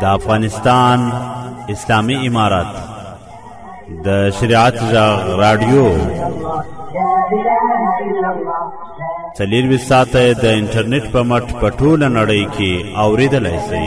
د افغانستان اسلامی امارات د شریعت غږ رادیو څلور وی ساته د انټرنیټ په مټ په ټوله نړۍ کې اوریدلای شئ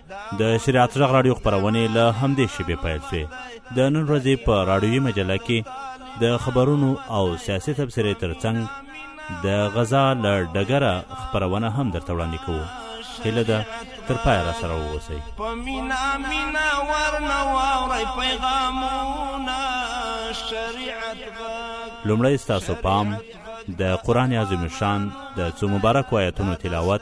د شریعت غږ راډیو خپرونې له همدې شیبې پیل شوې د نن ورځې په راډیوي مجله کې د خبرونو او سیاسي تبصرې ترڅنګ د غزا له ډګره خپرونه هم درته وړاندې کوو هیله ده تر پایه را سره واوسئ په مینا مینا ورنه واورئ پیغامونه شریعت لومړی ستاسو پام د قرآن عظیم شان د څو مبارکو آیتونو تلاوت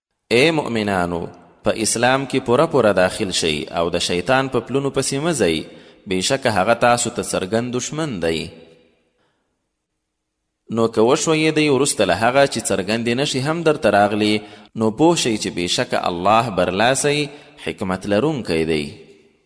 اې مؤمنانو! په اسلام کې پوره پوره داخل شئ او د شیطان په پلونو پسې مه ځئ، بېشکه هغه تاسو ته څرګند دښمن دی. نو که وښویېدئ وروسته له هغه چې څرګندې نښې هم درته راغلې، نو پوه شئ چې بېشکه الله برلاسی، حکمت لرونکی دی.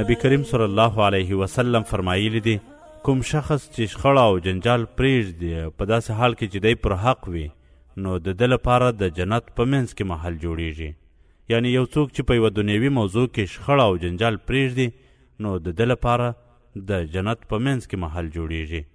نبی کریم صلی الله علیه وسلم فرمایلی دی کوم شخص چې شخړه او جنجال پریږدي په داسې حال کې چې دی پر حق وي نو د ده لپاره د جنت په منځ کې محل جوړیږي یعنی یو څوک چې په یوه دنیوي موضوع کې شخړه او جنجال پریږدي نو د ده لپاره د جنت په منځ کې محل جوړیږي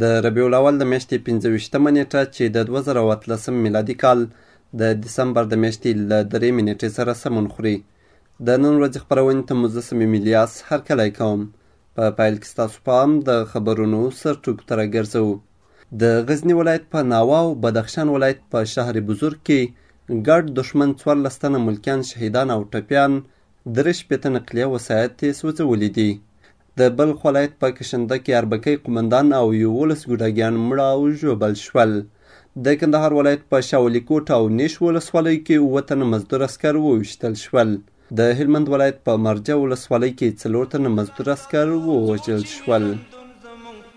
د ربیع الاول د میاشتې پنځه ویشتمه نیټه چې د دوه زره او اتلسم میلادي کال د دسمبر د میاشتې له درېیمې نیټې سره سمون خوري د نن ورځې خپرونې ته مو زه صمیم الیاس هرکلی کوم په پیل کې ستاسو پام د خبرونو سرټکو ته راګرځوو د غزني ولایت په ناوا او بدخشان ولایت په شهر بزرګ کې ګډ دښمن څوارلس تنه ملکیان شهیدان او ټپیان درې شپېته نقلیه وسایط یې سوځولي دي د بلخ ولایت په کشنده کې اربکی قومندان او یوولس ګوډاګیان مړه او ژوبل شول د کندهار ولایت په شاولی کوټ او نیش ولسوالیو کې اووه تنه مزدور عسکر وویشتل شول د هلمند ولایت په مرجه ولسوالۍ کې څلور تنه مزدور عسکر ووژل شول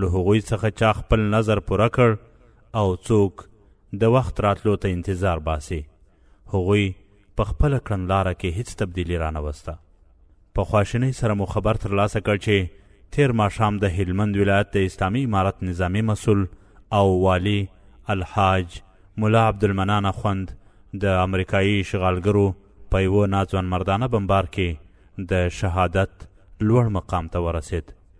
له هغوی څخه چا خپل نظر پوره کړ او څوک د وخت راتلو ته انتظار باسي هغوی په خپله کړنلاره کې هیڅ تبدیلي رانوسته په خواشینۍ سره مو خبر ترلاسه کړ چې تیر ماښام د هلمند ولایت د اسلامي امارت نظامی مسول او والی الحاج ملا عبدالمنان اخوند د امریکایي اشغالګرو په یوه ناځوانمردانه بمبار کې د شهادت لوړ مقام ته ورسید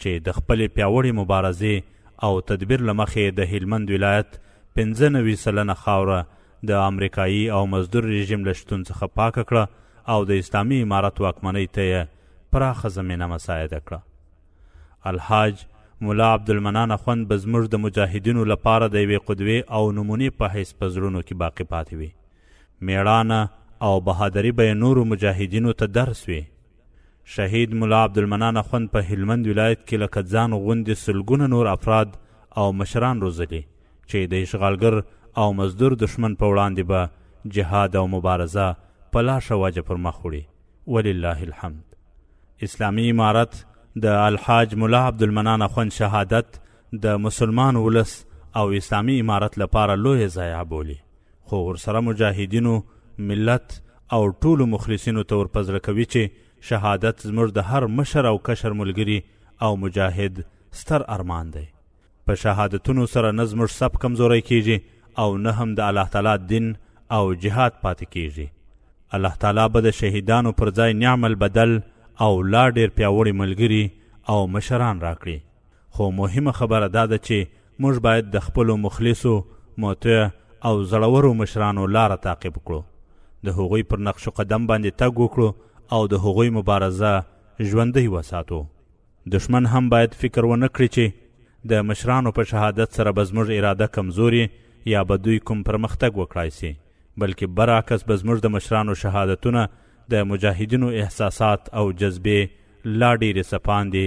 چې د خپلې پیاوړې مبارزې او تدبیر له مخې د هلمند ولایت پنځه نوي سلنه خاوره د امریکایي او مزدور رژیم له شتون څخه پاکه کړه او د اسلامي امارت واکمنۍ ته یې پراخه زمینه مساعده کړه الحاج ملا عبدالمنان اخوند به زموږ د مجاهدینو لپاره د یوې قدوې او نمونې په حیث په زړونو کې باقي پاتې وي میړانه او بهادري به یې نورو مجاهدینو ته درس وي شهید ملا عبدالمنان اخوند په هلمند ولایت کې لکه ځان غوندې سلګونه نور افراد او مشران روزلي چې د اشغالګر او مزدور دښمن په وړاندې به جهاد او مبارزه په لا ښه وجه پر مخ وړي ولله الحمد اسلامي امارت د الحاج ملا عبدالمنان اخوند شهادت د مسلمان ولس او اسلامي امارت لپاره لویه ضایعه بولي خو ورسره مجاهدینو، ملت او ټولو مخلصینو ته ورپه زړه کوي چې شهادت زموږ د هر مشر او کشر ملګري او مجاهد ستر ارمان دی. په شهادتونو سره نه زموږ صف کمزوری کیږي او نه هم د الله تعالی دین او جهاد پاتې کیږي. الله تعالی به د شهیدانو پر ځای نعم البدل او لا ډېر پیاوړي ملګري او مشران راکړي. خو مهمه خبره دا ده چې موږ باید د خپلو مخلصو، مطیع او زړورو مشرانو لاره تعقیب کړو، د هغوی پر نقش و قدم باندې تګ وکړو او د هغوی مبارزه ژوندۍ وساتو. دښمن هم باید فکر ونه کړي چې د مشرانو په شهادت سره به زموږ اراده کمزورې یا به دوی کوم پرمختګ وکړای شي، بلکې برعکس به زموږ د مشرانو شهادتونه د مجاهدینو احساسات او جذبې لا ډېرې څپاندې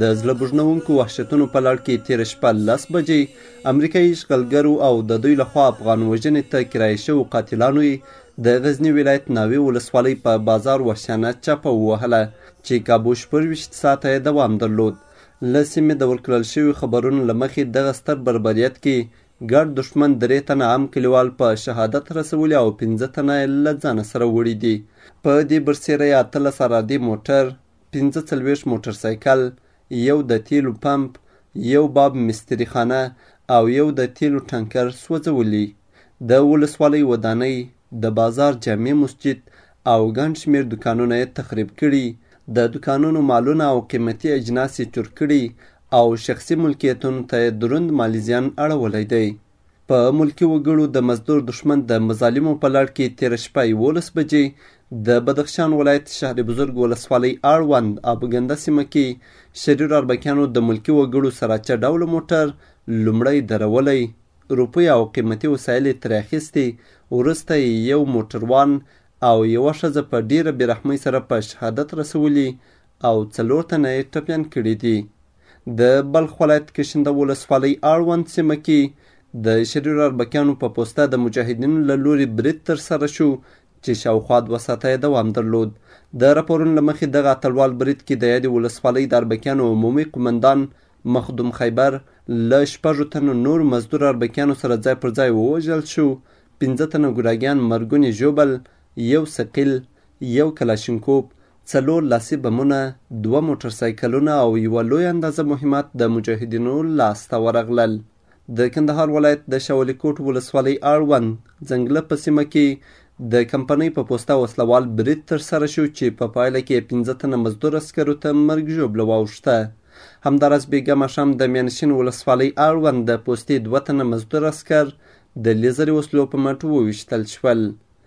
د زړه بوږنوونکو وحشتونو په لړ کې تېره شپه لس بجې امریکایي اشغالګرو او د دوی لخوا افغان وژنې ته کرایه شوو قاتلانو یې د غزني ولایت ناوې ولسوالۍ په بازار وحشیانه چاپه ووهله چې کابو شپږویشت ساعته یې دوام درلود له سیمې د ورکړل شویو خبرونو له مخې دغه ستر بربریت کې ګډ دښمن درې تنه عام کلیوال په شهادت رسولي او پنځه تنه یې له ځانه سره وړي دي په دې برسېره یې اتلس ارادې موټر پنځه څلوېښت موټرسایکل، یو د تېلو پمپ، یو باب مستري خانه او یو د تېلو ټانکر سوځولي. د ولسوالۍ ودانۍ، د بازار جامع مسجد او ګڼ شمېر دوکانونه یې تخریب کړي، د دوکانونو مالونه او قیمتي اجناس یې چور کړي او شخصي ملکیتونو ته یې دروند مالي زیان اړولی دی. په ملکي وګړو د مزدور دښمن د مظالمو په لړ کې تېره شپه یولس بجې د بدخشان ولایت شهر بزرګ ولسوالۍ اړوند ابګنده سیمه کې شریر اربکیانو د ملکي وګړو سراچه ډوله موټر لومړی درولی روپۍ او قیمتي وسایل یې ترې اخیستي وروسته یې یو موټروان او یوه ښځه په ډیره بیرحمۍ سره په شهادت رسولي او څلور تنه یې ټپیان کړي دي. د بلخ ولایت کشنده ولسوالۍ اړوند سیمه کې د شریر اربکیانو په پوسته د مجاهدینو له لوري برید ترسره شو چې شاوخوا دوه ساعته یې دوام درلود. د راپورونو له مخې دغه اتلوال برید کې د یادې ولسوالۍ د اربکیانو عمومي قومندان مخدوم خیبر له شپږو تنو نورو مزدور اربکیانو سره ځای پر ځای ووژل شو، پنځه تنه ګوراګیان مرګوني ژوبل، یو ثقیل، یو کلاشینکوف څلور لاسي بمونه، دوه موټر سایکلونه او یوه لوی اندازه مهمات د مجاهدینو لاس ته ورغلل. د کندهار ولایت د شاولي کوټ ولسوالۍ اړوند ځنګله په سیمه کې د کمپنۍ په پوسته وسلوال برید ترسره شو چې په پایله کې پنځه تنه مزدور عسکرو ته مرګ ژوبله واوښته. همداراز بېګا ماښام د میانشین ولسوالۍ اړوند د پوستې دوه تنه مزدور عسکر د لیزري وسلو په مټ وویشتل شول.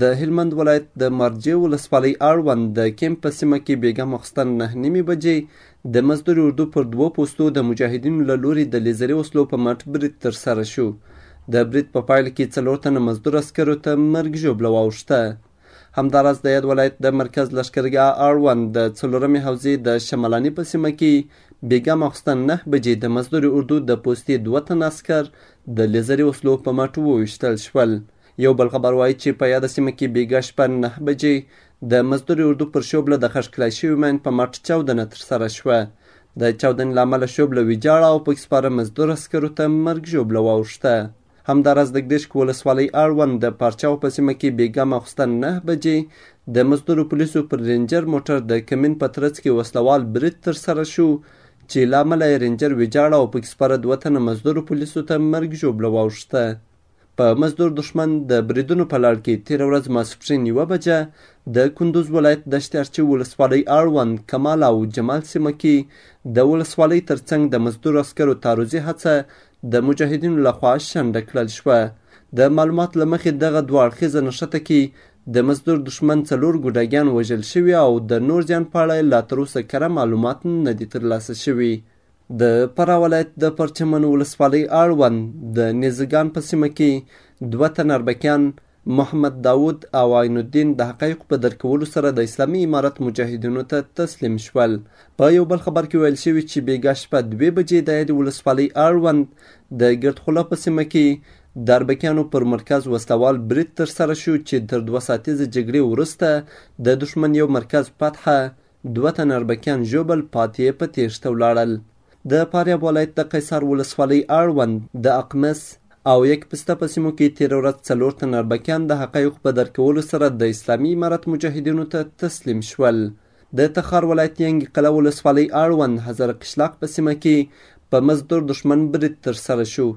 د هلمند ولایت د مرجې ولسوالۍ اړوند د کیمپ په سیمه کې بیګا مخستن نه نیمې بجې د مزدوري اردو پر دوو پوستو د مجاهدینو له لوري د لیزري وسلو په مټ برید ترسره شو د برید په پایله کې څلور تنه مزدور عسکرو ته مرګ ژوبله واوښته همداراز د یاد ولایت د مرکز لشکرګاه اړوند د څلورمې حوزې د شملاني په سیمه کې بیګا مخستن نه بجې د مزدوري اردو د پوستې دوه تنه عسکر د لیزري وسلو په مټ وویشتل شول یو بل خبر وایي چې په یاده سیمه کې بیګا شپه نهه بجې د مزدوري اردو پر شوبله د خښ کړای شوي ماین په مټ چاودنه ترسره شوه. د چاودنې له امله شوبله ویجاړه او پکې سپاره مزدور عسکرو ته مرګ ژوبله واوښته. همداراز د ګدیشک ولسوالۍ اړوند د پارچاو په سیمه کې بیګا ماخوستن نهه بجې د مزدورو پولیسو پر رینجر موټر د کمین په ترڅ کې وسلوال برید ترسره شو چې له امله یې رینجر ویجاړه او پکې سپاره دوه تنه مزدورو پولیسو ته مرګ ژوبله واوښته په مزدور دښمن د بریدونو په لړ کې تیره ورځ ماسپښین یوه بجه د کندوز ولایت دشت ارچي ولسوالۍ اړوند کمال او جمال سیمه کې د ولسوالۍ ترڅنګ د مزدور عسکرو تعرضي هڅه د مجاهدینو لخوا شنډه کړل شوه د معلومات له مخې دغه دوه اړخیزه نښته کې د مزدور دښمن څلور ګوډاګیان وژل شوي او د نور زیان په اړه لا تر اوسه کره معلومات نه دي ترلاسه شوي د فراه ولایت د پرچمن ولسوالۍ اړوند د نیزګان په سیمه کې دوه تن اربکیان محمد داود او عین الدین د حقایقو په درک کولو سره د اسلامي امارت مجاهدینو ته تسلیم شول په یو بل خبر کې ویل شوي چې بیګا شپه دوې بجې د یادې ولسوالۍ اړوند د ګردخوله په سیمه کې د اربکیانو پر مرکز وسلوال برید ترسره شو چې تر دوه ساعتیزې جګړې وروسته د دښمن یو مرکز فتحه دوه تنه اربکیان ژوبل، پاتې یې په تېښته ولاړل. د فاریاب ولایت د قیصار ولسوالۍ اړوند د اقمس او یک پسته په سیمو کې تېره ورځ څلور تنه اربکیان د حقایقو په درک کولو سره د اسلامي امارت مجاهدینو ته تسلیم شول. د تخار ولایت ینګي قلعه ولسوالۍ اړوند هزاره قشلاق په سیمه کې په مزدور دښمن برید ترسره شو.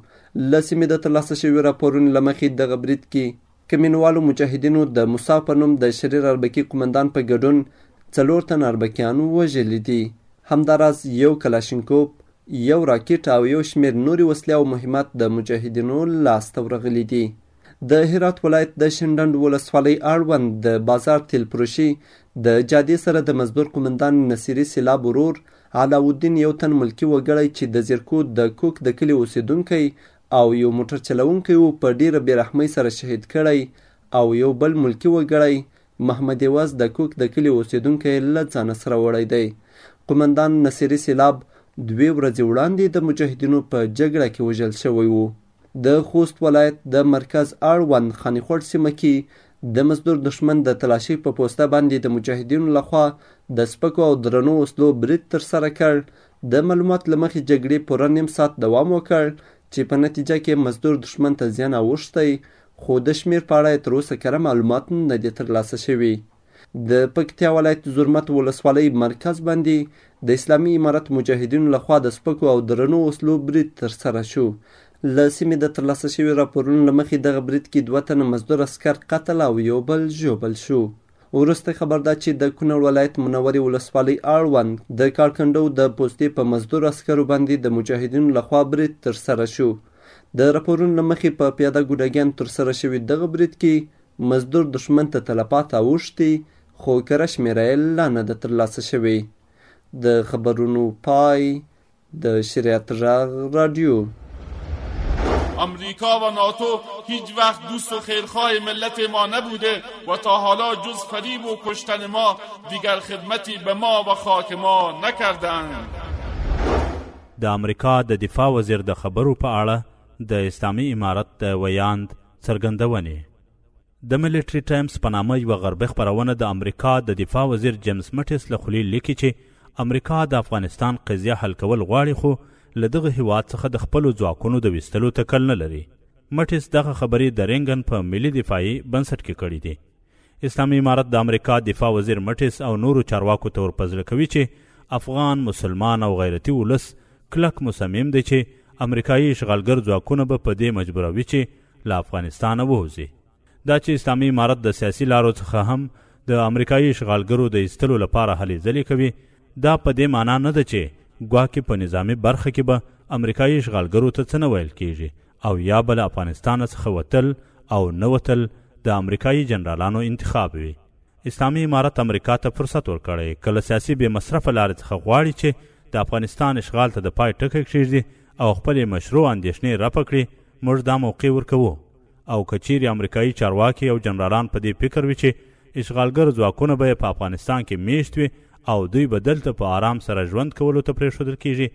له سیمې د ترلاسه شویو راپورونو له مخې دغه برید کې که مینوالو مجاهدینو د موسی په نوم د شریر اربکي قومندان په ګډون څلور تن اربکیان وژلي دي. همداراز یو کلاشینکوف، یو راکټ او یو شمېر نورې وسلې او مهمات د مجاهدینو لاس ته ورغلي دي. د هرات ولایت د شینډنډ ولسوالۍ اړوند د بازار تیل پروشي د جادې سره د مزدور قومندان نصیري سیلاب ورور علاوالدین یو تن ملکي وګړی چې د زیرکو د کوک د کلي اوسېدونکی او یو موټر چلوونکی و په ډیره بې رحمۍ سره شهید کړی او یو بل ملکی وګړی محمد عوض د کوک د کلي اوسیدونکی له ځانه سره وړی دی. قومندان نصیري سیلاب دوې ورځې وړاندې د مجاهدینو په جګړه کې وژل شوی و. د خوست ولایت د مرکز اړوند خانیخوړ سیمه کې د مزدور دښمن د تلاشۍ په پوسته باندې د مجاهدینو لخوا د سپکو او درنو وسلو برید ترسره کړ د معلومات له مخې جګړې پوره نیم ساعت دوام وکړ چې په نتیجه کې مزدور دښمن ته زیان اوښتی خو د شمیر په اړه تر اوسه کره معلومات نه دي ترلاسه شوي د پکتیا ولایت زرمت ولسوالۍ مرکز باندې د اسلامي امارت مجاهدینو لخوا د سپکو او درنو وسلو برید ترسره شو له سیمې د ترلاسه شوي راپورونو له مخې دغه برید کې دوه تنه مزدور عسکر قتل او یو بل ژوبل شو وروستی خبر دا چې د کونړ ولایت منورې ولسوالۍ اړوند د کاړکنډو د پوستې په مزدور عسکرو باندې د مجاهدینو لخوا برید ترسره شو. د راپورونو له مخې په پیاده ګوډاګیانو ترسره شوي دغه برید کې مزدور دښمن ته تلفات اوښتي خو کره شمېره یې لا نه ده ترلاسه شوې. د خبرونو پای د شریعت غږ رادیو امریکا و ناتو هیچ وقت دوست و خیرخواه ملت ما نبوده و تا حالا جز فریب و کشتن ما دیگر خدمتی به ما و خاک ما نکردند د امریکا د دفاع وزیر د خبرو په اړه د اسلامي امارت د ویاند څرګندونې د ملټري ټایمز په نامه یوه غربي خپرونه د امریکا د دفاع وزیر جیمز مټیس له خولې لیکي چې امریکا د افغانستان قضیه حل کول غواړي خو له دغه هیواد څخه د خپلو ځواکونو د ویستلو تکل نه لري مټیس دغه خبرې د رینګن په ملي دفاعي بنسټ کې کړې دي اسلامي امارت د امریکا دفاع وزیر مټیس او نورو چارواکو ته ورپزړه کوي چې افغان مسلمان او غیرتي ولس کلک مصمم دی چې امریکایي اشغالګر ځواکونه به په دې مجبوروي چې له افغانستانه ووځي دا چې اسلامي امارت د سیاسي لارو څخه هم د امریکایي اشغالګرو د ایستلو لپاره هلې ځلې کوي دا په دې معنا نه ده چې ګواکې په نظامی برخه کې به امریکایي اشغالګرو ته څه نه ویل کیږي او یا به له افغانستانه څخه وتل او نه وتل د امریکایي جنرالانو انتخاب وي اسلامي امارت امریکا ته فرصت ورکړی که له سیاسي بې مصرفه لارې څخه غواړي چې د افغانستان اشغال ته د پای ټکی کښېږدي او خپلې مشروع اندېښنې رفع کړي موږ دا موقع ورکوو او که چیرې امریکایي چارواکي او جنرالان په دې فکر وي چې اشغالګر ځواکونه به یې په افغانستان کې میشت وي او دوی به دلته په آرام سره ژوند کولو ته پرېښودل کیږي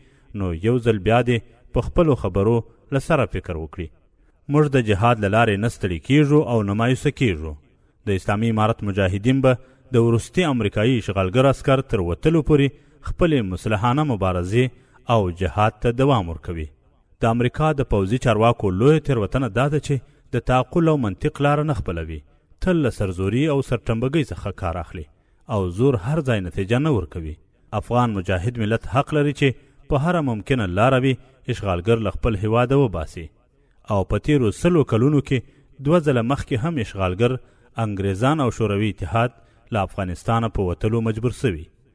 نو یو ځل بیا دې په خپلو خبرو له سره فکر وکړي موږ د جهاد له لارې نه ستړي کیږو او نه مایوسه کیږو د اسلامي امارت مجاهدین به د وروستي امریکایي اشغالګر عسکر تر وتلو پورې خپلې مسلحانه مبارزې او جهاد ته دوام ورکوي د امریکا د پوځي چارواکو لویه تېروتنه دا ده چې د تعقل او منطق لاره نه خپلوي، تل له سرزوري او سرټمبګۍ څخه کار اخلي او زور هر ځای نتېجه نه ورکوي. افغان مجاهد ملت حق لري چې په هره ممکنه لاره وي اشغالګر له خپل هېواده وباسي او په تېرو سلو کلونو کې دوه ځله مخکې هم اشغالګر انګرېزان او شوروي اتحاد له افغانستانه په وتلو مجبور شوي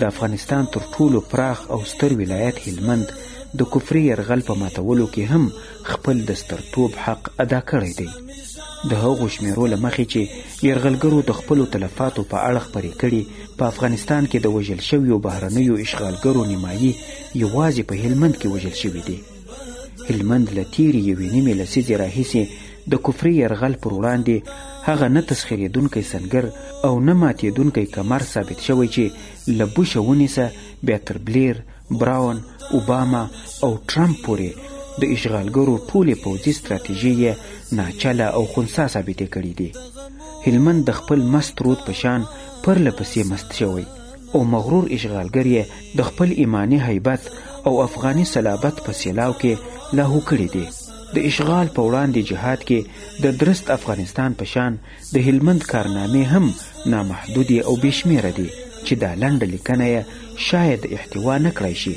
د افغانستان تر ټولو پراخ او ستر ولایت هلمند د کفري یرغل په ماتولو کې هم خپل د سترتوب حق ادا کړی دی د هغو شمیرو له مخې چې یرغلګرو د خپلو تلفاتو په اړه خبرې کړي په افغانستان کې د وژل شویو بهرنیو اشغالګرو نیمایي یوازې په هلمند کې وژل شوي دي هلمند له تیرې یوې نیمې لسیزې راهیسې د کفري یرغل پر وړاندې هغه نه تسخیرېدونکی سنګر او نه ماتېدونکی کمر ثابت شوی چې له بوشه ونیسه بیا تر بلیر براون اوباما او ټرمپ پورې د اشغالګرو ټولې پوځي ستراتیژۍ یې ناچله او خونسا ثابتې کړې دي هلمند د خپل مست رود په شان پرله پسې مست شوی او مغرور اشغالګر یې د خپل ایماني هیبت او افغاني صلابت په سیلاو کې لاهو کړي دي د اشغال په وړاندې جهاد کې د درست افغانستان په شان د هلمند کارنامې هم نامحدودې او بېشمېره دي چې دا لنډه لیکنه یې شاید احتوا نه کړای شي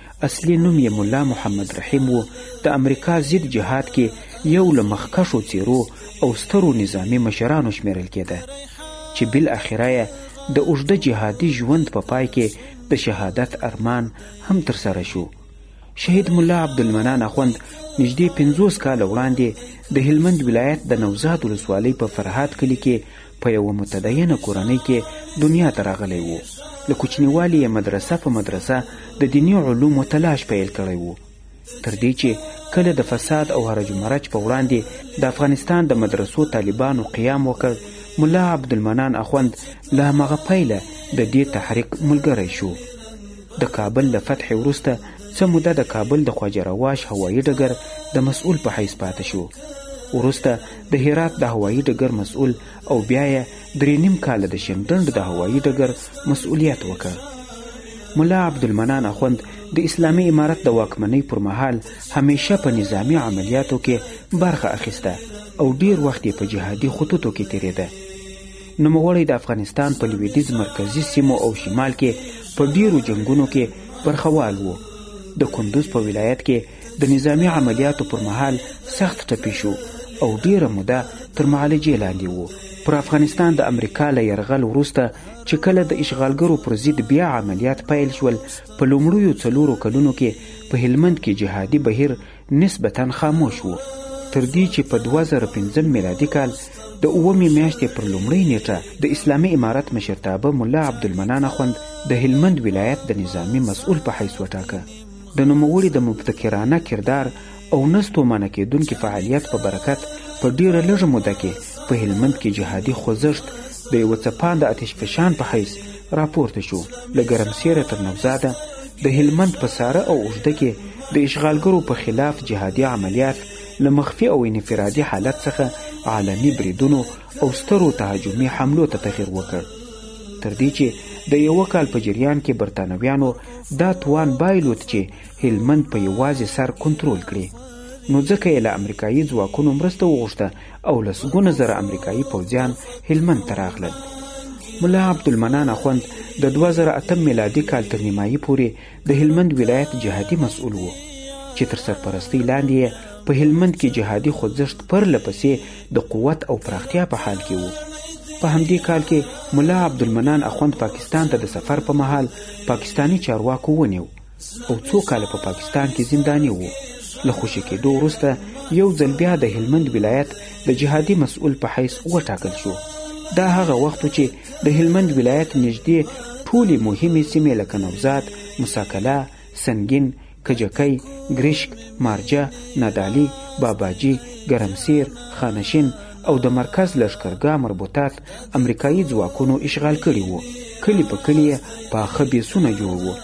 اصلي نوم یې ملا محمد رحیم و د امریکا ضد جهاد کې یو له مخکښو څیرو او سترو نظامي مشرانو شمیرل کېده چې بالاخره یې د اوږده جهادي ژوند په پای کې د شهادت ارمان هم ترسره شو شهید ملا عبدالمنان اخوند نږدې پنځوس کاله وړاندې د هلمند ولایت د نوزاد ولسوالۍ په فرهاد کلي کې په یوه متدینه کورنۍ کې دنیا ته راغلی و له کوچنیوالي یې مدرسه په مدرسه د دیني علومو تلاش پیل کړی و تر دې چې کله د فساد او هرج مرج په وړاندې د افغانستان د مدرسو طالبانو قیام وکړ ملا عبدالمنان اخوند له همغه پیله د دې تحریک ملګری شو د کابل له فتح وروسته څه موده د کابل د خواجه رواش هوایي ډګر د مسؤل په حیث پاتې شو وروسته د هرات د هوایي ډګر مسؤل او بیا یې درې نیم کاله د شینډنډ د هوایي ډګر مسؤلیت وکړ ملا عبدالمنان اخوند د اسلامي امارت د واکمنۍ پر مهال همیشه په نظامی عملیاتو کې برخه اخیسته او ډیر وخت یې په جهادي خطوطو کې تیریده نوموړی د افغانستان په لویدیځ مرکزي سیمو او شمال کې په ډیرو جنګونو کې برخوال و د کندوز په ولایت کې د نظامي عملیاتو پر مهال سخت ټپي شو او ډیره موده تر معالجې لاندې وو پر افغانستان د امریکا له یرغل وروسته چې کله د اشغالګرو پر ضد بیا عملیات پیل شول په لومړیو څلورو کلونو کې په هلمند کې جهادي بهیر نسبتا خاموش وو تر دې چې په 2015 میلادي کال د اومې میاشتې پر لومړۍ نیټه د اسلامي امارت مشرتابه ملا عبدالمنان اخوند د هلمند ولایت د نظامی مسؤل په حیث وټاکه د نوموړي د مبتکرانه کردار او نه ستومانه کېدونکي فعالیت په برکت په ډېره لږه موده کې په هلمند کې جهادي خوځښت د یوه څپاند آتش فشان په حیث راپورته شو له ګرمسیره تر نوزاده د هلمند په ساره او اوږده کې د اشغالګرو په خلاف جهادي عملیات له مخفي او انفرادي حالت څخه عالمي بریدونو او سترو تهاجمي حملو ته تغیر وکړ تر دې چې د یوه کال په جریان کې برتانویانو دا توان بایلود چې هلمند په یوازې سر کنټرول کړي نو ځکه یې له امریکایي ځواکونو مرسته وغوښته او لسګونه زره امریکایي پوځیان هلمند ته راغلل ملا عبدالمنان اخوند د 2008 میلادي کال تر نیمایي پورې د هلمند ولایت جهادي مسؤل و چې تر سرپرستۍ لاندې یې په هلمند کې جهادي خوځښت پرله پسې د قوت او پراختیا په حال کې و په همدې کال کې ملا عبدالمنان اخوند پاکستان ته د سفر په مهال پاکستاني چارواکو ونیو او څو کاله په پاکستان کې زنداني وو له خوشې کېدو وروسته یو ځل بیا د هلمند ولایت د جهادي مسؤل په حیث وټاکل شو دا هغه وخت چې د هلمند ولایت نږدې ټولې مهمې سیمې لکه نوزاد، مساکلا، سنګین، کجکی، ګریشک، مارجه، نادالی، باباجي، ګرمسیر، خانشین او د مرکز لښکرګاه مربوطات امریکایي ځواکونو اشغال کړي وو. کلي په کلي یې پاخه بیسونه جوړ وو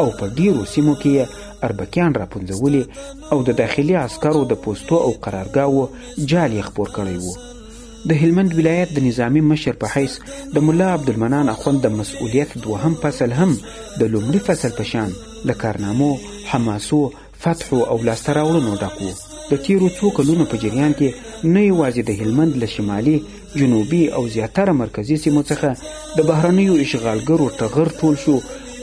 او په ډیرو سیمو کې یې اربکیان راپنځولي او د داخلي عسکرو د پوستو او قرارګاوو جال یې خپور کړی وو. د هلمند ولایت د نظامي مشر په حیث د ملا عبدالمنان اخوند د مسؤلیت دوهم فصل هم د لومړي فصل په شان له کارنامو، حماسو، فتحو او لاسته راوړنو ډک و. د تیرو څو کلونو په جریان کې نه یوازې د هلمند له شمالي، جنوبي او زیاتره مرکزي سیمو څخه د بهرنیو اشغالګرو ټغر ټول شو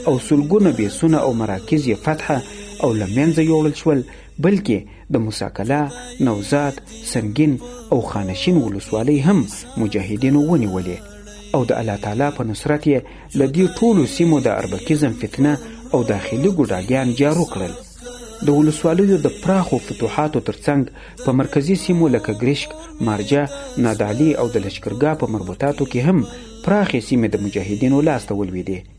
او سلګونه بیسونه او مراکز یې فتح او له منځه یوړل شول، بلکې د موساکلا، نوزاد، سنګین او خانشین ولسوالۍ هم مجاهدینو ونیولې او د الله تعالی په نصرت یې له دې ټولو سیمو د اربکیزم فتنه او داخلي ګوډاګیان جارو کړل د ولسوالیو د پراخو فتوحاتو ترڅنګ په مرکزي سیمو لکه ګریشک، مارجه، نادعلي او د لشکرګاه په مربوطاتو کې هم پراخې سیمې د مجاهدینو لاسته ولوېدې.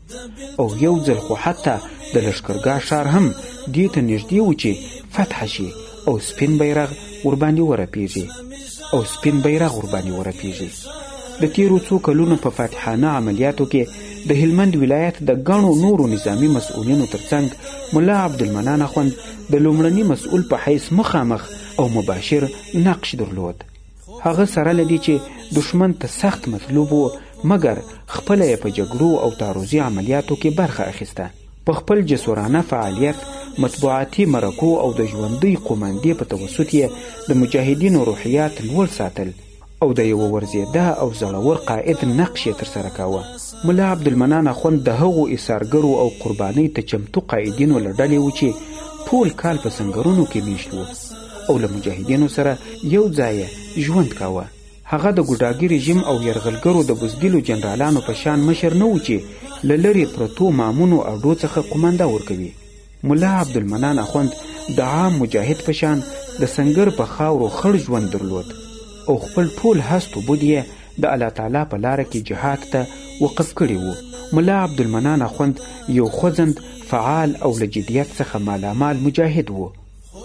او یو ځل خو حتی د لشکرګاه ښار هم دې ته نږدې و چې فتح شي او سپین بیرغ ورباندې ورپیږي او سپین بیرغ ورباندې ورپیږي د تیرو څو کلونو په فاتحانه عملیاتو کې د هلمند ولایت د ګڼو نورو نظامی مسؤلینو ترڅنګ ملا عبدالمنان اخوند د لومړني مسؤل په حیث مخامخ او مباشر نقش درلود هغه سره له دې چې دښمن ته سخت مطلوب و مګر خپله یې په جګړو او تعرضي عملیاتو کې برخه اخیسته په خپل جسورانه فعالیت مطبوعاتي مرکو او د ژوندۍ قوماندې په توسط یې د مجاهدینو روحیات لوړ ساتل او د یوه ورزیده او زړور قائد نقش یې ترسره کاوه ملا عبدالمنان اخوند د هغو ایثارګرو او قربانۍ ته چمتو قائدینو له ډلې و چې ټول کال په سنګرونو کې میشت و او له مجاهدینو سره یو ځای ژوند کاوه هغه د ګوډاګي رژیم او یرغلګرو د بزدلو جنرالانو په شان مشر نه و چې له لرې پرتو مامونو اډو څخه قومانده ورکوي ملا عبدالمنان اخوند د عام مجاهد په شان د سنګر په خاورو خړ ژوند درلود او خپل ټول هست و بود یې د الله تعالی په لاره کې جهاد ته وقف کړي وو ملا عبدالمنان اخوند یو خوځند فعال او له جدیت څخه مالامال مجاهد وو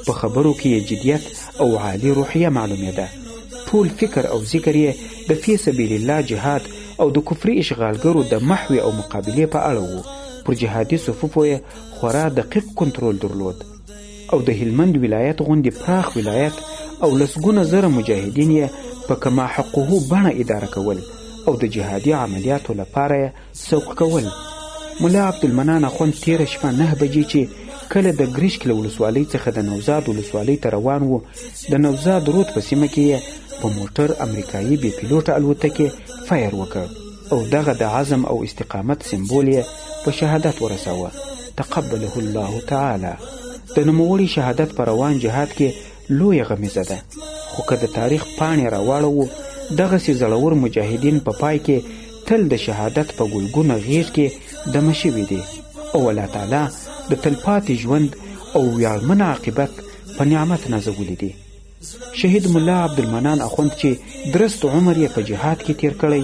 په خبرو کې یې جدیت او عالي روحیه معلومېده ټول فکر او ذکر یې د فی سبیل الله جهاد او د کفري اشغالګرو د محوې او مقابلې په اړه وو پر جهادي صفوفو یې خورا دقیق کنټرول درلود او د هلمند ولایت غوندې پراخ ولایت او لسګونه زره مجاهدین یې په کما حقه بڼه اداره کول او د جهادي عملیاتو لپاره یې سوق کول ملا عبدالمنان اخوند تېره شپه نه بجې چې کله د ګریشک له ولسوالۍ څخه د نوزاد ولسوالۍ ته روان و د نوزاد رود په سیمه کې یې په موټر امریکایي بې پیلوټه الوتکې فایر وکړ او دغه د عزم او استقامت سمبول یې په شهادت ورساوه تقبله الله تعالی د نوموړي شهادت په روان جهاد کې لویه غمیزه ده خو که د تاریخ پاڼې راواړوو دغسې زړور مجاهدین په پای کې تل د شهادت په ګلګونه غیږ کې دمه شوي دي او الله تعالی د تلپاتې ژوند او ویاړمن عاقبت په نعمت نازولي دي شهید ملا عبدالمنان اخوند چې درست عمر یې په جهاد کې تیر کړی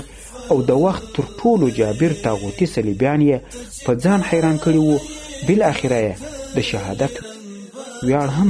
او د وخت تر ټولو جابر تاغوتي صلیبیان یې په ځان حیران کړي وو بالاخره یې د شهادت ویاړ هم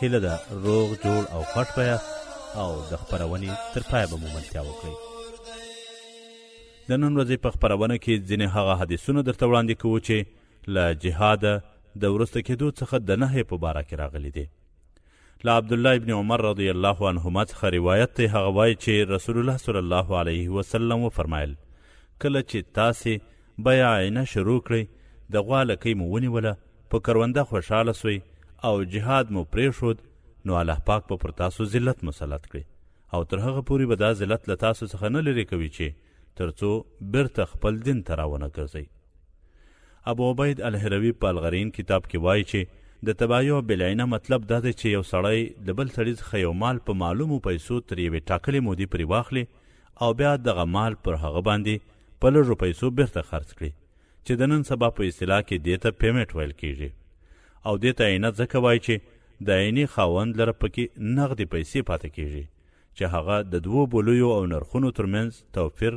هیله ده روغ جوړ او خوښ به یاست او د خپرونې تر پایه به مو ملتیا وکړئ د نن ورځې په خپرونه کې ځینې هغه حدیثونه درته وړاندې کوو چې له جهاده د ورسته کېدو څخه د نهې په باره کې راغلي دي له عبدالله ابن عمر رضی الله عنهما څخه روایت دی هغه وایي چې رسول الله صلی الله علیه وسلم وفرمایل کله چې تاسې بیع عینه شروع کړئ د غوا لکۍ مو ونیوله په کرونده خوشحاله سوئ او جهاد مو پرېښود نو الله پاک به پر تاسو ذلت مسلط کړي او تر هغه پوري به دا ذلت له تاسو څخه نه لرې کوي چي تر څو بېرته خپل دين ته راونه ګرځئ. ابو عبيد الهروي په الغرين کتاب کي وايي چي د تبايع بالعينه مطلب دا دی چي يو سړی د بل سړي څخه يو مال په معلومو پيسو تر يوې ټاکلې مودې پوري واخلي او بيا دغه مال پر هغه باندي په لږو پيسو بېرته خرڅ کړي چې د نن سبا په اصطلاح کې دې ته پیمټ ویل کیږي او دې ته عینه ځکه وایي چې د عیني خاوند لره پکې نغدې پیسې پاتې کیږي چې هغه د دوو بولیو او نرخونو ترمنځ توپیر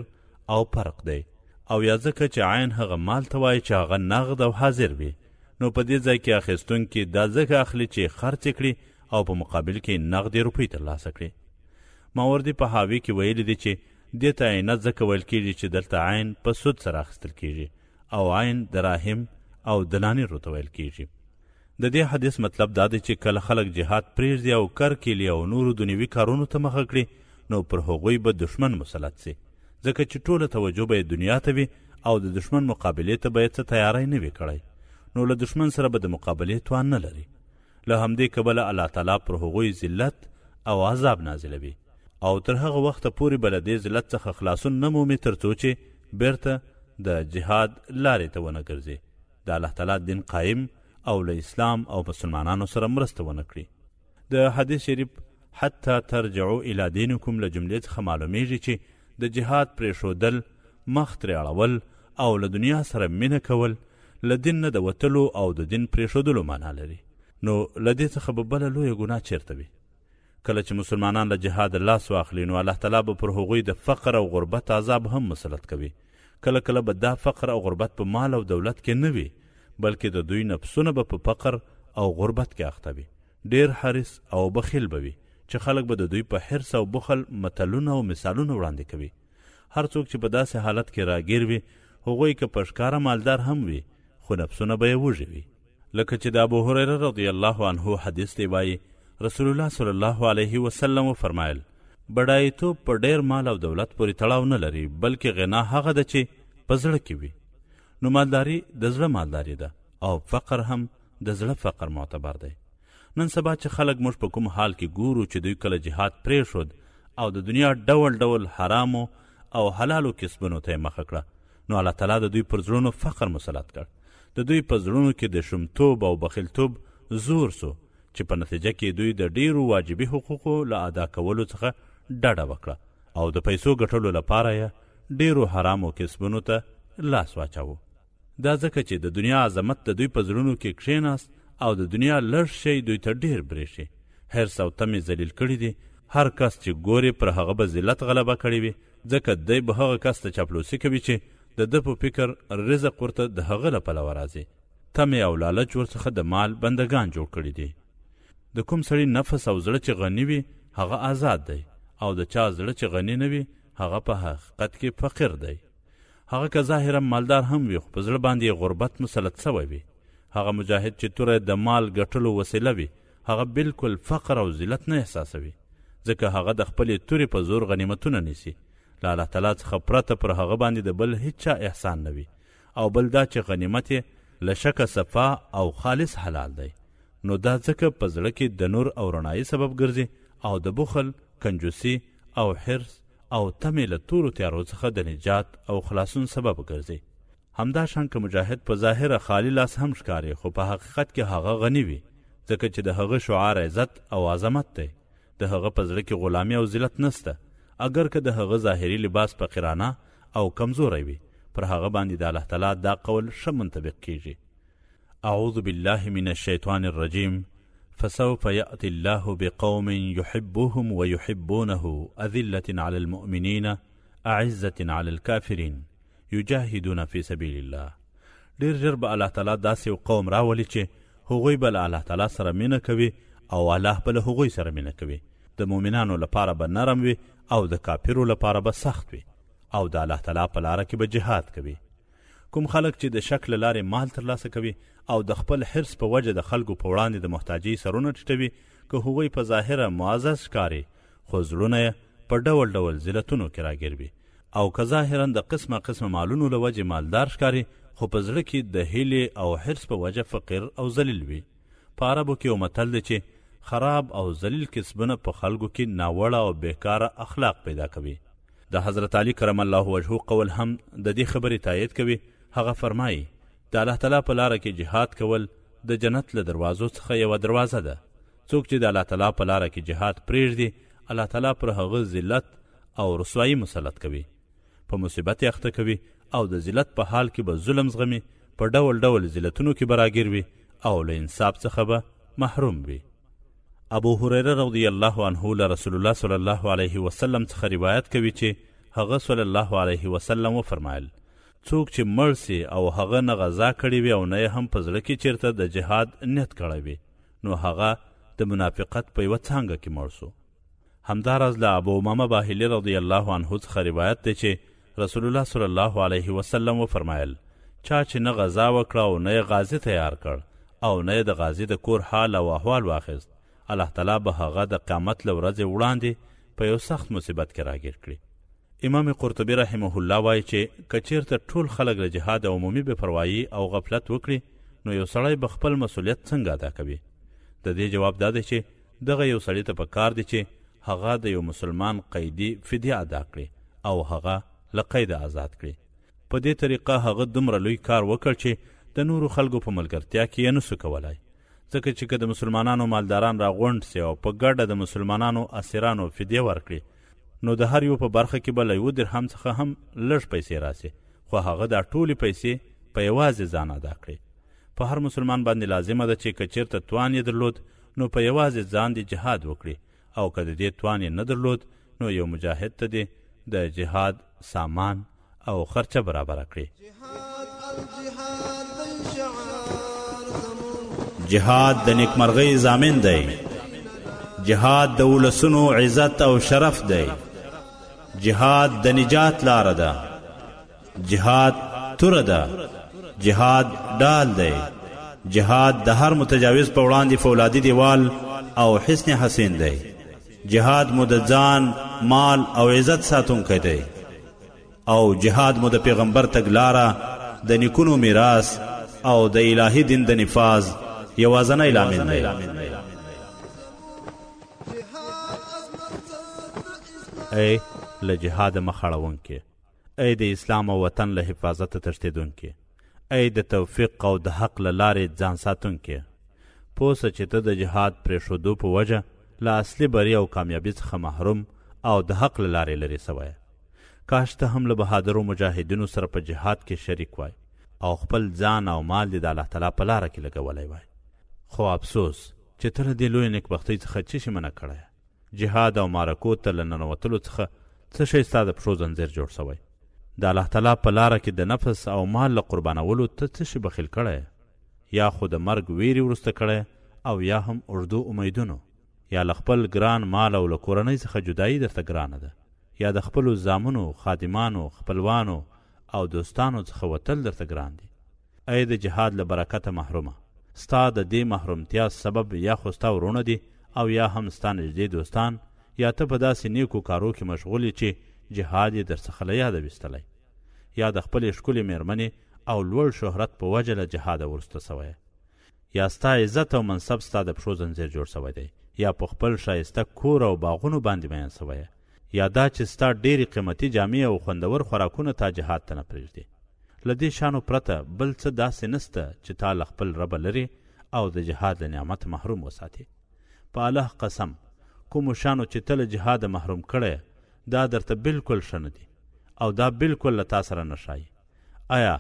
او فرق دی او یا ځکه چې عین هغه مال ته وایي چې هغه نغد او حاضر وي نو په دې ځای کې اخیستونکي دا ځکه اخلي چې خرڅ کړي او په مقابل کې نغدې روپۍ ترلاسه کړي ماوردي په حاوي کې ویلي دي چې دې ته عینه ځکه ویل کېږي چې دلته عین په سود سره اخیستل کېږي او عین دراهم او دنانیرو ته ویل کېږي د دې حدیث مطلب دا دی چې کله خلک جهاد پرېږدي او کر کیلي او نورو دنیوي کارونو ته مخه کړي نو پر هغوی به دښمن مسلط سي ځکه چې ټوله توجه به یې دنیا ته وي او د دښمن مقابلې ته به یې څه تیاری نه وي کړی نو له دښمن سره به د مقابلې توان نه لري له همدې کبله الله تعالی پر هغوی ذلت او عذاب نازلوي او تر هغه وخته پورې به له دې ذلت څخه خلاصون نه مومي تر څو چې بیرته د جهاد لارې ته ونه ګرځي د الله تعالی دین قایم او له اسلام او مسلمانانو سره مرسته ونه کړي د حدیث شریف حتی ترجعو الی دینکم له جملې څخه معلومیږي چې د جهاد پرېښودل مخ ترې اړول او له دنیا سره مینه کول له دین نه د وتلو او د دین پرېښودلو معنا لري نو له دې څخه به بله لویه ګناه چیرته وي کله چې مسلمانان له جهاد لاس واخلي نو الله تعالی به پر هغوی د فقر او غربت عذاب هم مسلط کوي کله کله به دا فقر او غربت په مال او دولت کې نه وي بلکې د دوی نفسونه به په فقر او غربت کې اخته وي ډېر حريص او بخيل به وي چې خلک به د دوی په حرص او بخل متلونه او مثالونه وړاندې کوي هر څوک چې په داسې حالت کې راګیر وي هغوی که په ښکاره مالدار هم وي خو نفسونه به یې وږي وي لکه چې د ابو هريره رضی الله عنه حدیث دی وایي رسول الله صلی الله علیه وسلم وفرمایل بډایتوب په ډیر مال او دولت پورې تړاو نه لري بلکې غنا هغه ده چې په زړه کې وي نو مالداري د زړه مالداري ده او فقر هم د زړه فقر معتبر دی نن سبا چې خلک موږ په کوم حال کې ګورو چې دوی کله جهاد پرېښود او د دنیا ډول ډول حرامو او حلالو کسبونو ته یې مخه کړه نو الله تعالی د دوی پر زړونو فقر مسلط کړ د دوی په زړونو کې د شومتوب او بخیلتوب زور سو چې په نتیجه کې دوی د ډیرو واجبي حقوقو له ادا کولو څخه ډډه وکړه او د پیسو ګټلو لپاره یې ډیرو حرامو کسبونو ته لاس واچاوه دا ځکه چې د دنیا عظمت د دوی په زړونو کې کښېناست او د دنیا لږ شی دوی ته ډېر برېښي حرص او تمې ذلیل کړي دي هر کس چې ګوري پر هغه به ذلت غلبه کړې وي ځکه دی به هغه کس ته چاپلوسي کوي چې د ده په فکر رزق ورته د هغه له پلوه راځي تمې او لالچ ورڅخه د مال بندګان جوړ کړي دي د کوم سړي نفس او زړه چې غني وي هغه آزاد دی او د چا زړه چې غني نه وي هغه په حقیقت کې فقیر دی هغه که ظاهرا مالدار هم وي خو په زړه باندې یې غربت مسلط سوی وي هغه مجاهد چې توره د مال ګټلو وسیله وي هغه بالکل فقر او ذلت نه احساسوي ځکه هغه د خپلې تورې په زور غنیمتونه نیسي له الله تعالی څخه پرته پر هغه باندې د بل هیچا احسان نه وي او بل دا چې غنیمت یې له شکه صفا او خالص حلال دی نو دا ځکه په زړه کې د نور او رڼایي سبب ګرځي او د بخل کنجوسي او حرس او ته مې له تورو تیارو څخه د نجات او خلاصون سبب ګرځې همدا شان که مجاهد په ظاهره خالي لاس هم ښکاري خو په حقیقت کې هغه غني وي ځکه چې د هغه شعار عزت او عظمت دی د هغه په زړه کې غلامي او ذلت نسته اګر که د هغه ظاهري لباس فقیرانه او کمزوری وي پر هغه باندې د الله تعالی دا قول ښه منطبق کیږي اعوذ بالله من الشیطان الرجیم فسوف یأتی الله بقوم یحبوهم ویحبونه اذلة علی المؤمنین اعزة علی الكافرین یجاهدون فی سبیل الله ډیر ژر به الله تعالی داسې یو قوم راولي چې هغوی به له الله تعالی سره مینه کوي او الله به له هغوی سره مینه کوي د مؤمنانو لپاره به نرم وي او د کافرو لپاره به سخت وي او د الله تعالی په لاره کې به جهاد کوي کوم خلک چې د شک له لارې مال ترلاسه کوي او د خپل حرص په وجه د خلکو په وړاندې د محتاجۍ سرونه ټیټوي که هغوی په ظاهره معزز ښکاري خو زړونه یې په ډول ډول ذلتونو کې راګیر وي او که ظاهرا د قسمه قسمه مالونو له وجې مالدار ښکاري خو په زړه کې د هیلې او حرص په وجه فقیر او ذلیل وي په عربو کې یو متل دی چې خراب او ذلیل کسبونه په خلکو کې ناوړه او بېکاره اخلاق پیدا کوي د حضرت علي کرم الله وجهه قول هم د دې خبرې تایید کوي، هغه فرمایي، د الله تعالی په لاره کې جهاد کول د جنت له دروازو څخه یوه دروازه ده، څوک چې د الله تعالی په لاره کې جهاد پرېږدي، الله تعالی پر هغه ذلت او رسوایي مسلط کوي، په مصیبت یې اخته کوي او د ذلت په حال کې به ظلم زغمي، په ډول ډول ذلتونو کې به راګیر وي او له انصاف څخه به محروم وي. ابو هريره رضی الله عنه له رسول الله صلی الله علیه وسلم څخه روایت کوي چې هغه صلی الله علیه وسلم وفرمایل څوک چې مړ سي او هغه نه غذا کړې وي او نه یې هم په زړه کې چیرته د جهاد نیت کړی وي نو هغه د منافقت په یوه څانګه کې مړ سو همداراز له ابو امامه باهلي رضی الله عنه څخه روایت دی چې رسول الله صلی الله علیه وسلم وفرمایل چا چې نه غزا وکړه او نه یې غازي تیار کړ او نه یې د غازي د کور حال او احوال واخیست الله تعالی به هغه د قیامت له ورځې وړاندې په یو سخت مصیبت کې راګیر کړي امام قرطبي رحمه الله وایي چې که چیرته ټول خلک له جهاد عمومي بې پروایي او غفلت وکړي نو یو سړی به خپل مسؤلیت څنګه ادا کوي د دې جواب دا دی چې دغه یو سړي ته په کار دي چې هغه د یو مسلمان قیدي فدیه ادا کړي او هغه له قیده ازاد کړي. په دې طریقه هغه دومره لوی کار وکړ چې د نورو خلکو په ملګرتیا کې یې نه سو کولای. ځکه چې که د مسلمانانو مالداران را غونډ سي او په ګډه د مسلمانانو اسیرانو فدیه ورکړي نو د هر یو په برخه کې به له یو درهم څخه هم لږ پیسې راسي خو هغه دا ټولې پیسې په یوازې ځان ادا کړي. په هر مسلمان باندې لازمه ده چې که چیرته توان یې درلود نو په یوازې ځان دې جهاد وکړي او که د دې توان یې نه درلود نو یو مجاهد ته دې د جهاد سامان او خرچه برابره کړي. جهاد د نیکمرغۍ ضامن دی جهاد د ولسونو عزت او شرف دی جهاد د نجات لار ده جهاد توره ده، جهاد ډال دی، جهاد د هر متجاوز په وړاندې فولادي دیوال او حسن حسین دی، جهاد مو د ځان، مال او عزت ساتونکی دی او جهاد مو د پیغمبر تګلاره، د نیکونو میراث او د الهي دین د نفاذ یوازنی لامل دی. ای له جهاده مخ اړوونکې! ای د اسلام او وطن له حفاظته تښتېدونکي ای د توفیق او د حق له لارې ځان ساتونکي پوه سه چې ته د جهاد پرېښودو په وجه له اصلي بري او کامیابي څخه محروم او د حق له لارې لرې سوی کاش ته هم له بهادرو مجاهدینو سره په جهاد کې شریک وای او خپل ځان او مال دې د الله تعالی په لاره کې لګولی وای خو افسوس چې ته له دې لویې نیکبختۍ څخه څه شي منع کړی جهاد او معرکو ته له ننوتلو څخه څه شی ستا د پښو ځنځیر جوړ سوی؟ د الله تعالی په لاره کې د نفس او مال له قربانولو ته څه شي بخیل کړی؟ یا خو د مرګ ویرې وروسته کړی او یا هم اوږدو امیدونو یا له خپل ګران مال او له کورنۍ څخه جدایي درته ګرانه ده یا د خپلو زامنو، خادمانو، خپلوانو او دوستانو څخه وتل درته ګران دي. ای د جهاد له برکته محرومه! ستا د دې محرومتیا سبب یا خو ستا وروڼه دي او یا هم ستا نژدې دوستان یا ته په داسې نېکو کارو کې مشغول یې چې جهاد یې درڅخه له یاده ویستلی یا د خپلې ښکلې مېرمنې او لوړ شهرت په وجه له جهاده ورسته شوی یا ستا عزت او منصب ستا د پښو زنځیر جوړ شوی دی، یا په خپل ښایسته کور او باغونو باندې مین شوی یې، یا دا چې ستا ډېرې قیمتي جامې او خوندور خوراکونه تا جهاد ته نه پرېږدي. له دې شیانو پرته بل څه داسې نشته چې تا له خپل ربه لرې او د جهاد له نعمته محروم وساتي. په الله قسم! کومو شیانو چې ته له جهاده محروم کړی یې، دا درته بالکل ښه نه دي او دا بالکل له تا سره نه ښايي. آیا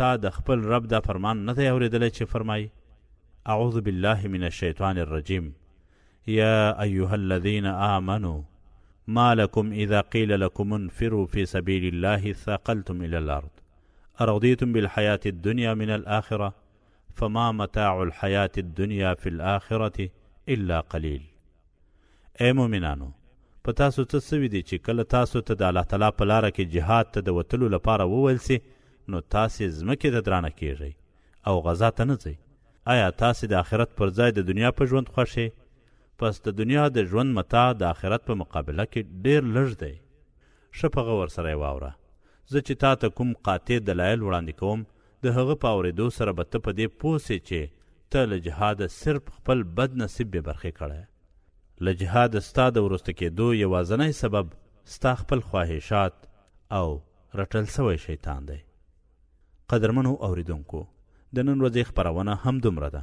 تا د خپل رب دا فرمان نه دی اورېدلی چې فرمایي اعوذ بالله من الشیطان الرجیم یا ایها الذین آمنوا ما لكم إذا قيل لكم انفروا في سبيل الله ثاقلتم إلى الأرض أرضيتم بالحياة الدنيا من الآخرة فما متاع الحیات الدنیا فی الاخرة الا قلیل ای مؤمنانو په تاسو څه سوي دي چې کله تاسو ته د الله تعالی په لاره کې جهاد ته د وتلو لپاره وویل سي نو تاسې ځمکې ته درانه کیږئ او غزا ته نه ځئ ایا تاسې د آخرت پر ځای د دنیا په ژوند خوښ یې پس د دنیا د ژوند متاع د آخرت په مقابله کې ډیر لږ دی ښه په غور سره یې واوره زه چې تا ته کوم قاطع دلایل وړاندې کوم د هغه په اورېدو سره به ته په دې پوه سې چې ته له جهاده صرف خپل بد نصیب بې برخې کړی. له جهاده ستا د وروسته کېدو یوازنی سبب ستا خپل خواهشات او رټل سوی شیطان دی. قدرمنو اورېدونکو! د نن ورځې خپرونه همدومره ده.